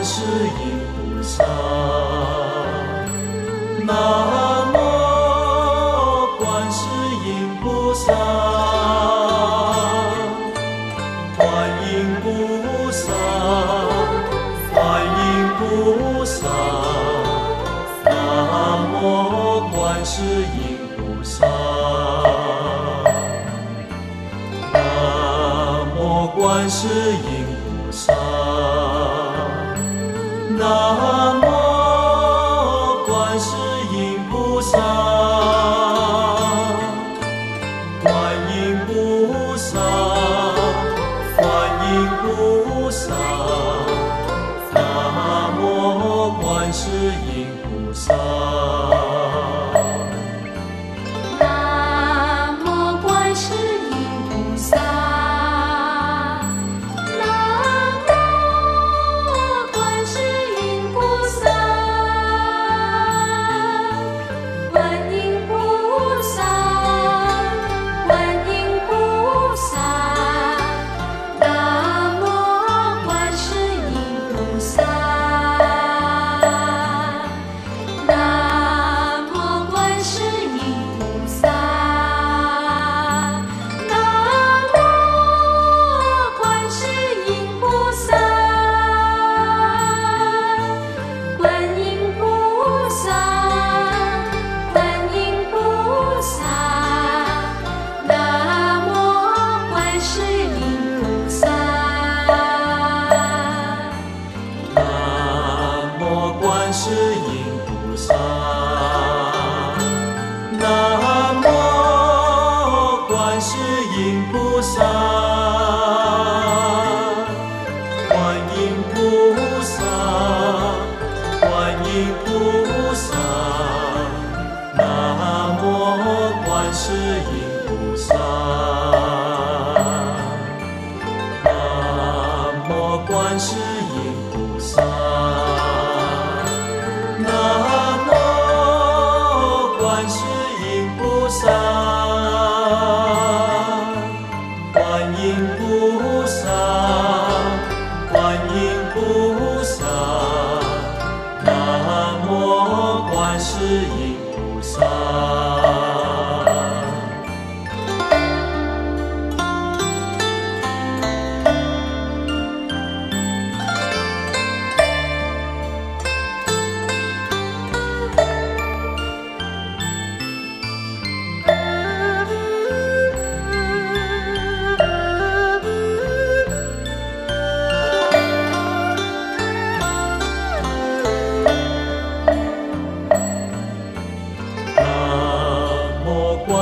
观世音菩萨，南无观世音菩萨，观音菩萨，观世音菩萨，南无观世音菩萨，南无观世音。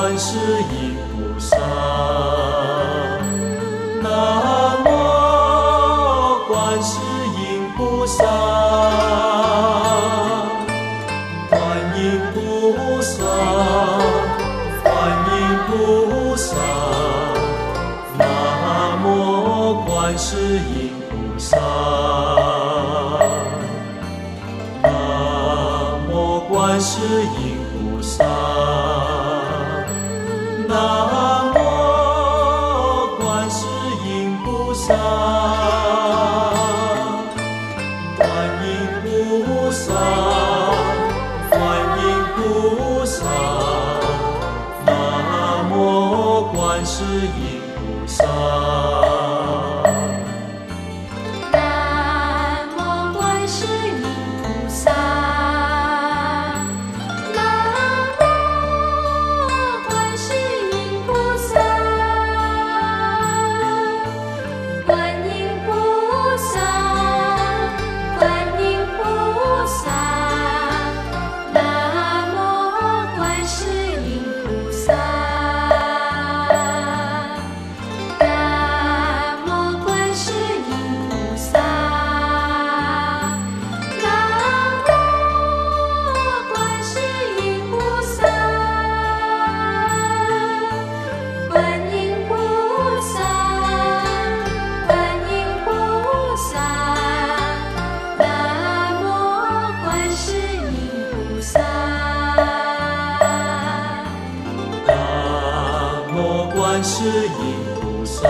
观世音菩萨南无观世音菩萨观音菩萨观音菩萨南无观世音 sun. 观世音菩萨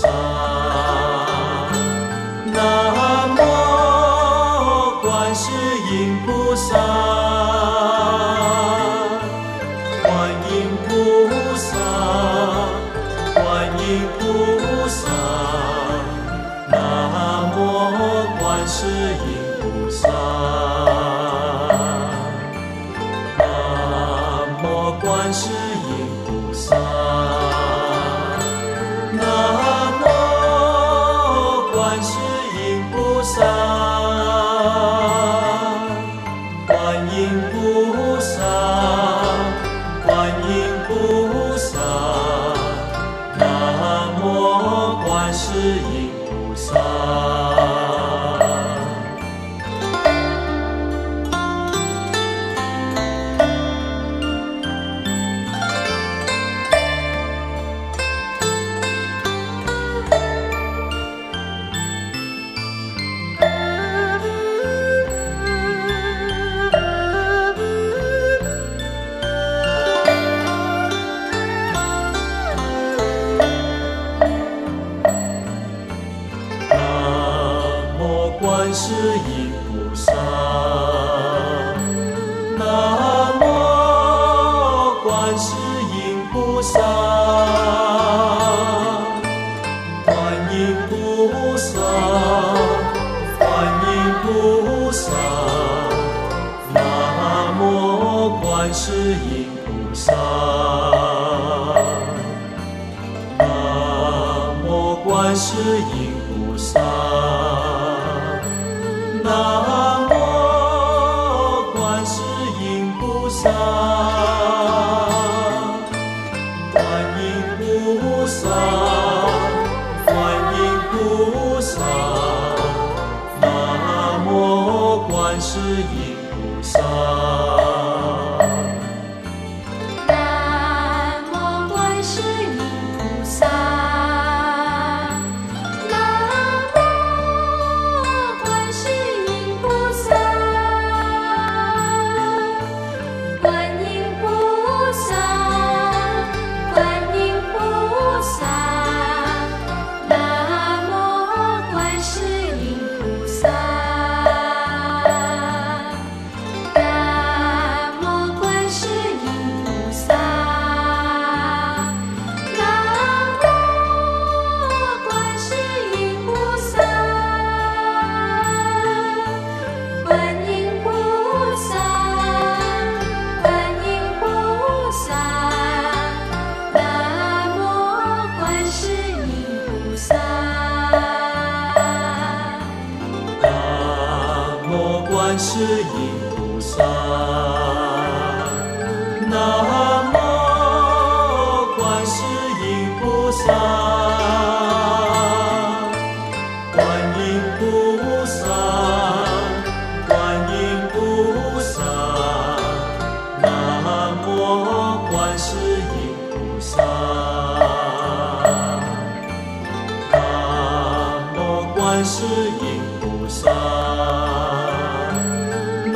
sun. 观世音菩萨观世音菩萨指引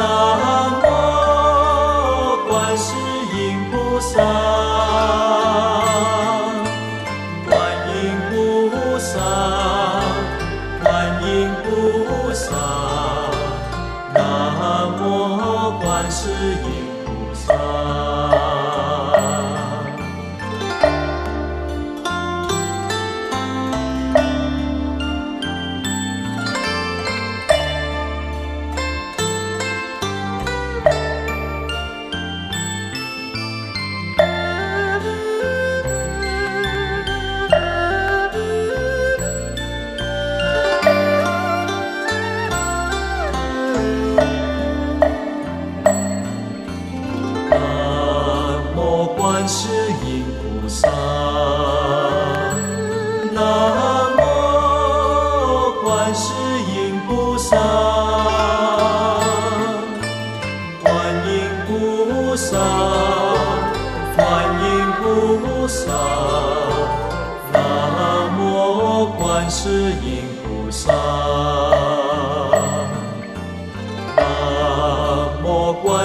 啊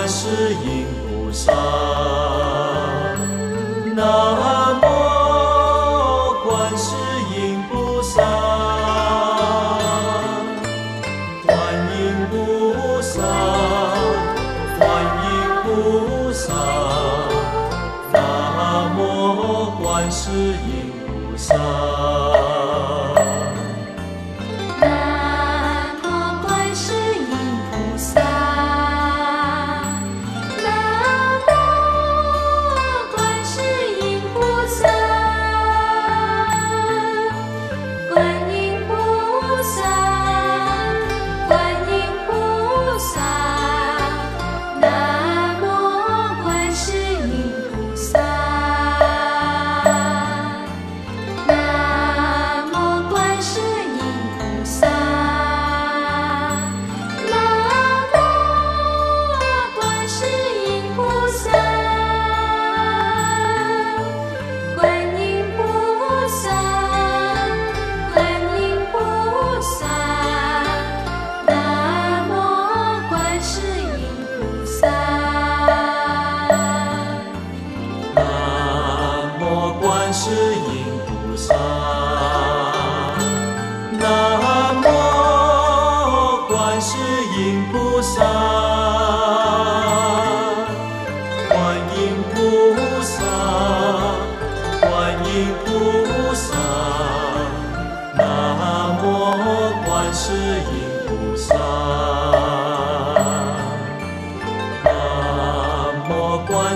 是一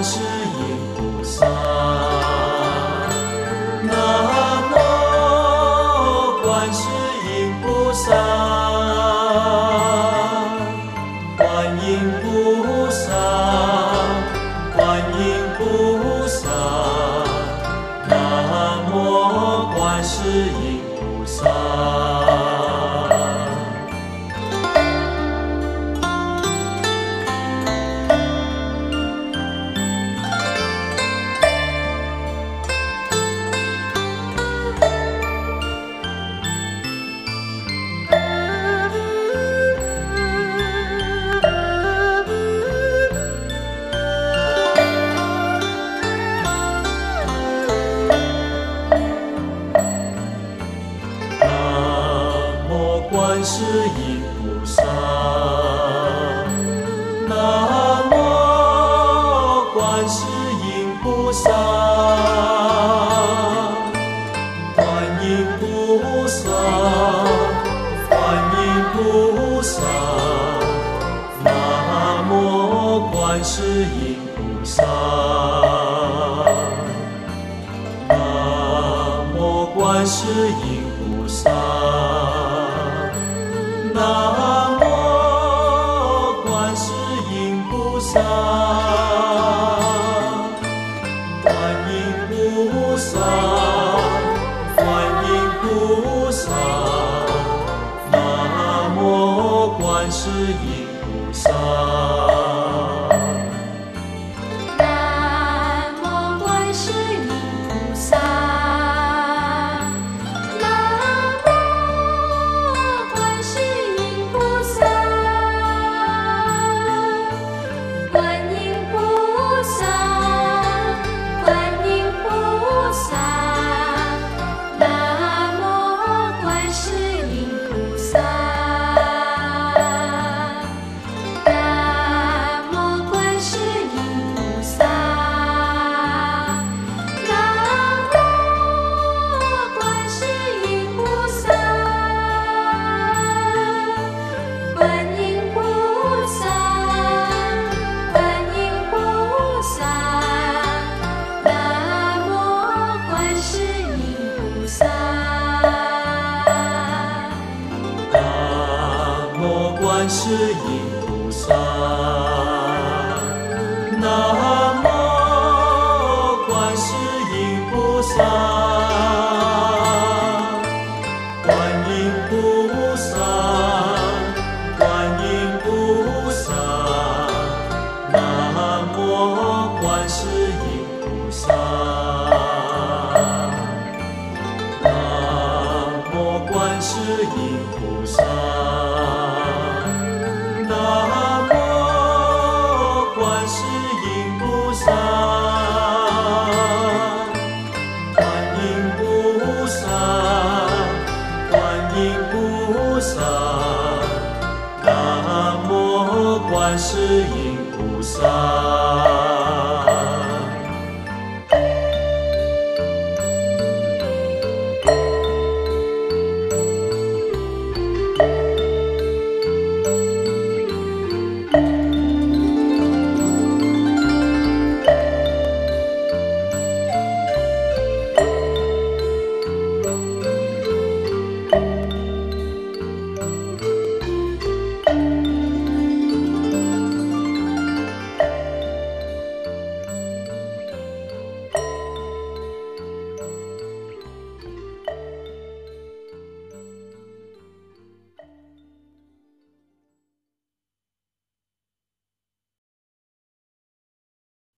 是观世音菩萨南无观世音